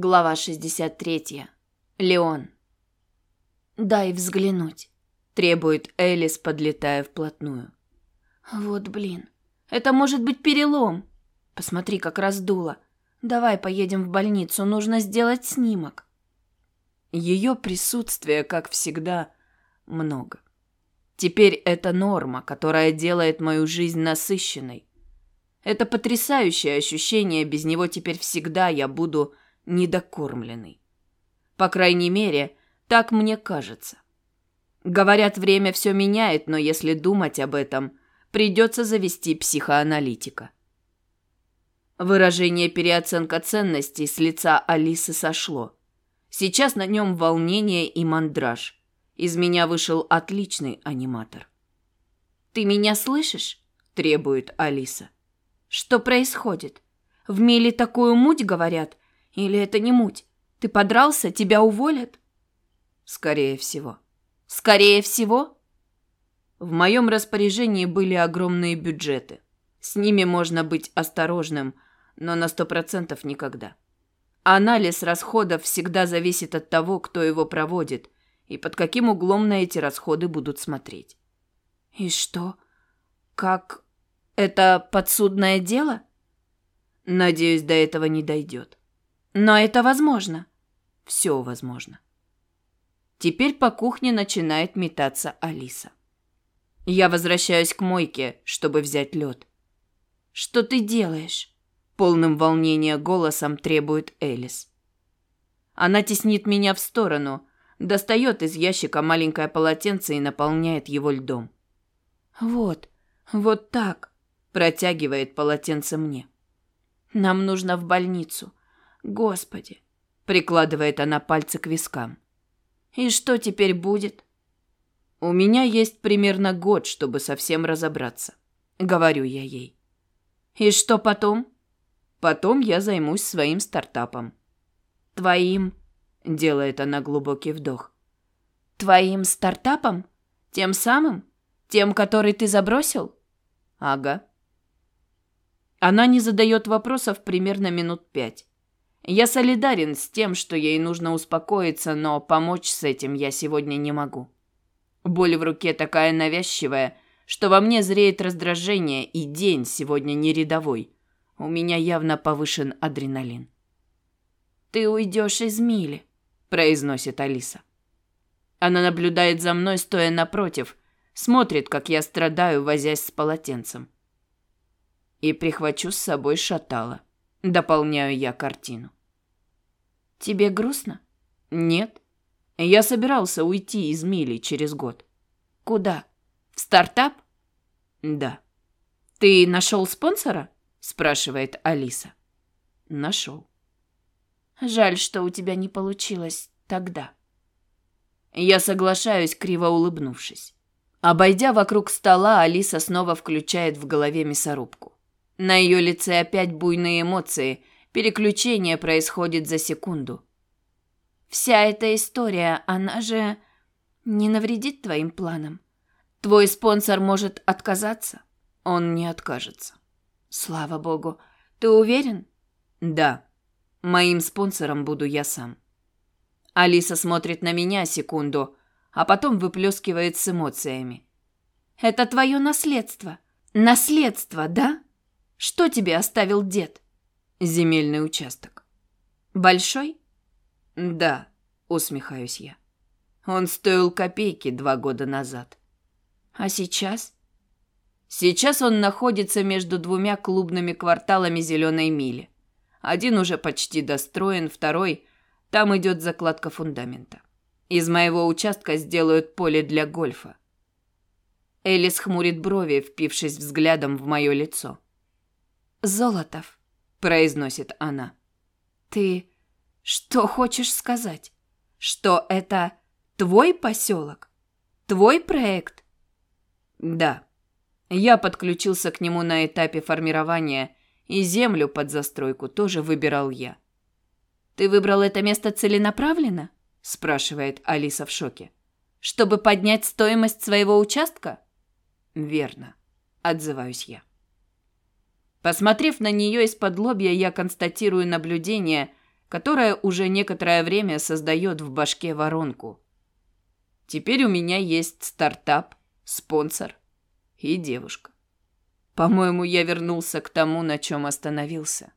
Глава 63. Леон. «Дай взглянуть», – требует Элис, подлетая вплотную. «Вот блин, это может быть перелом. Посмотри, как раздуло. Давай поедем в больницу, нужно сделать снимок». Ее присутствия, как всегда, много. Теперь это норма, которая делает мою жизнь насыщенной. Это потрясающее ощущение, без него теперь всегда я буду недокормленный. По крайней мере, так мне кажется. Говорят, время все меняет, но если думать об этом, придется завести психоаналитика. Выражение переоценка ценностей с лица Алисы сошло. Сейчас на нем волнение и мандраж. Из меня вышел отличный аниматор. «Ты меня слышишь?» – требует Алиса. «Что происходит? В Миле такую муть говорят? Или это не муть? Ты подрался, тебя уволят?» «Скорее всего». «Скорее всего?» В моем распоряжении были огромные бюджеты. С ними можно быть осторожным, но на сто процентов никогда. Анализ расходов всегда зависит от того, кто его проводит и под каким углом на эти расходы будут смотреть. И что? Как? Это подсудное дело? Надеюсь, до этого не дойдет. Но это возможно. Все возможно. Теперь по кухне начинает метаться Алиса. Я возвращаюсь к мойке, чтобы взять лед. «Что ты делаешь?» Полным волнения голосом требует Элис. Она теснит меня в сторону, достает из ящика маленькое полотенце и наполняет его льдом. «Вот, вот так», протягивает полотенце мне. «Нам нужно в больницу. Господи!» прикладывает она пальцы к вискам. «И что теперь будет?» «У меня есть примерно год, чтобы совсем разобраться», — говорю я ей. «И что потом?» Потом я займусь своим стартапом. Твоим, делает она глубокий вдох. Твоим стартапом? Тем самым? Тем, который ты забросил? Ага. Она не задает вопросов примерно минут пять. Я солидарен с тем, что ей нужно успокоиться, но помочь с этим я сегодня не могу. Боль в руке такая навязчивая, что во мне зреет раздражение, и день сегодня не рядовой. У меня явно повышен адреналин. «Ты уйдешь из Мили», – произносит Алиса. Она наблюдает за мной, стоя напротив, смотрит, как я страдаю, возясь с полотенцем. И прихвачу с собой шатала. Дополняю я картину. «Тебе грустно?» «Нет. Я собирался уйти из Мили через год». «Куда? В стартап?» «Да». «Ты нашел спонсора?» спрашивает Алиса. Нашел. Жаль, что у тебя не получилось тогда. Я соглашаюсь, криво улыбнувшись. Обойдя вокруг стола, Алиса снова включает в голове мясорубку. На ее лице опять буйные эмоции. Переключение происходит за секунду. Вся эта история, она же не навредит твоим планам. Твой спонсор может отказаться. Он не откажется. Слава богу. Ты уверен? Да. Моим спонсором буду я сам. Алиса смотрит на меня секунду, а потом выплескивает с эмоциями. Это твое наследство. Наследство, да? Что тебе оставил дед? Земельный участок. Большой? Да, усмехаюсь я. Он стоил копейки два года назад. А сейчас? Сейчас он находится между двумя клубными кварталами зеленой мили. Один уже почти достроен, второй там идет закладка фундамента. Из моего участка сделают поле для гольфа. Элис хмурит брови, впившись взглядом в мое лицо. «Золотов», – произносит она. «Ты что хочешь сказать? Что это твой поселок? Твой проект?» «Да», я подключился к нему на этапе формирования, и землю под застройку тоже выбирал я. «Ты выбрал это место целенаправленно?» – спрашивает Алиса в шоке. «Чтобы поднять стоимость своего участка?» «Верно», – отзываюсь я. Посмотрев на нее из-под лобья, я констатирую наблюдение, которая уже некоторое время создает в башке воронку. Теперь у меня есть стартап, спонсор и девушка. По-моему, я вернулся к тому, на чем остановился.